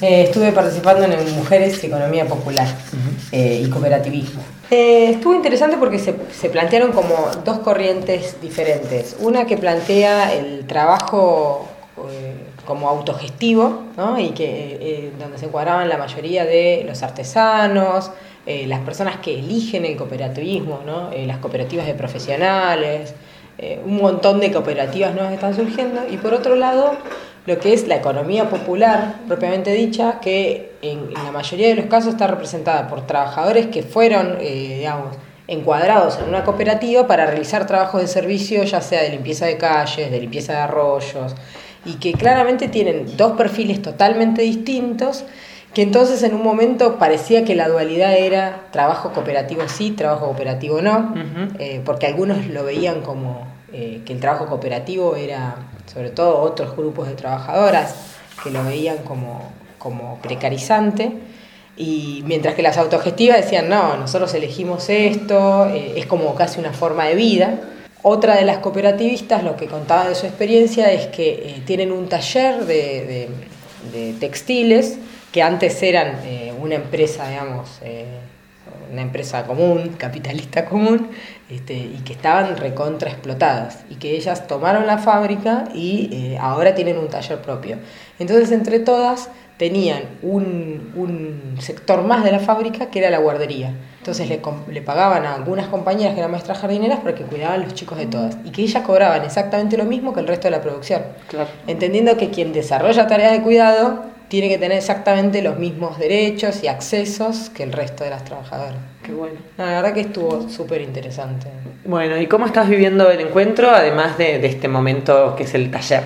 Eh, estuve participando en Mujeres, Economía Popular eh, y Cooperativismo. Eh, estuvo interesante porque se, se, plantearon como dos corrientes diferentes. Una que plantea el trabajo como autogestivo, ¿no? y que donde se encuadraban la mayoría de los artesanos, las personas que eligen el cooperativismo, ¿no? las cooperativas de profesionales, un montón de cooperativas nuevas están surgiendo. Y por otro lado, lo que es la economía popular, propiamente dicha, que en, la mayoría de los casos está representada por trabajadores que fueron, eh, digamos, encuadrados en una cooperativa para realizar trabajos de servicio, ya sea de limpieza de calles, de limpieza de arroyos, y que claramente tienen dos perfiles totalmente distintos, que entonces en un momento parecía que la dualidad era trabajo cooperativo sí, trabajo cooperativo no, eh, porque algunos lo veían como eh, que el trabajo cooperativo era sobre todo otros grupos de trabajadoras que lo veían como, como precarizante. Y mientras que las autogestivas decían, no, nosotros elegimos esto, eh, es como casi una forma de vida. Otra de las cooperativistas lo que contaba de su experiencia es que eh, tienen un taller de, de, textiles que antes eran eh, una empresa, digamos, una empresa común, capitalista común, este, y que estaban recontra explotadas, y que ellas tomaron la fábrica y eh, ahora tienen un taller propio. Entonces, entre todas, tenían un, un, sector más de la fábrica que era la guardería. Entonces le, le, pagaban a algunas compañeras que eran maestras jardineras para que cuidaban los chicos de todas. Y que ellas cobraban exactamente lo mismo que el resto de la producción. Entendiendo que quien desarrolla tareas de cuidado tiene que tener exactamente los mismos derechos y accesos que el resto de las trabajadoras. Qué bueno. la verdad que estuvo súper interesante. Bueno, ¿y cómo estás viviendo el encuentro, además de, este momento que es el taller?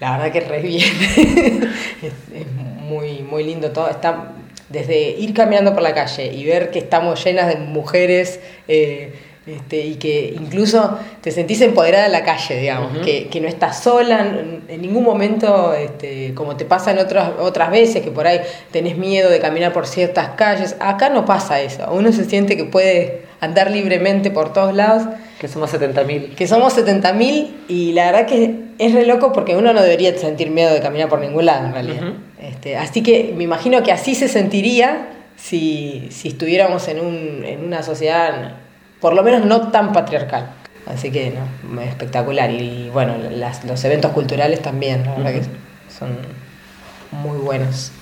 La verdad que re bien. es, muy, muy lindo todo. Está, desde ir caminando por la calle y ver que estamos llenas de mujeres. Eh, este, y que incluso te sentís empoderada en la calle, digamos, que, que, no estás sola en, ningún momento, este, como te pasa en otras, otras veces, que por ahí tenés miedo de caminar por ciertas calles. Acá no pasa eso, uno se siente que puede andar libremente por todos lados. Que somos 70.000. Que somos 70.000 y la verdad que es re loco porque uno no debería sentir miedo de caminar por ningún lado en realidad. este, así que me imagino que así se sentiría si, si estuviéramos en, un, en una sociedad por lo menos no tan patriarcal. Así que, no, espectacular. Y bueno, los eventos culturales también, la verdad que son muy buenos.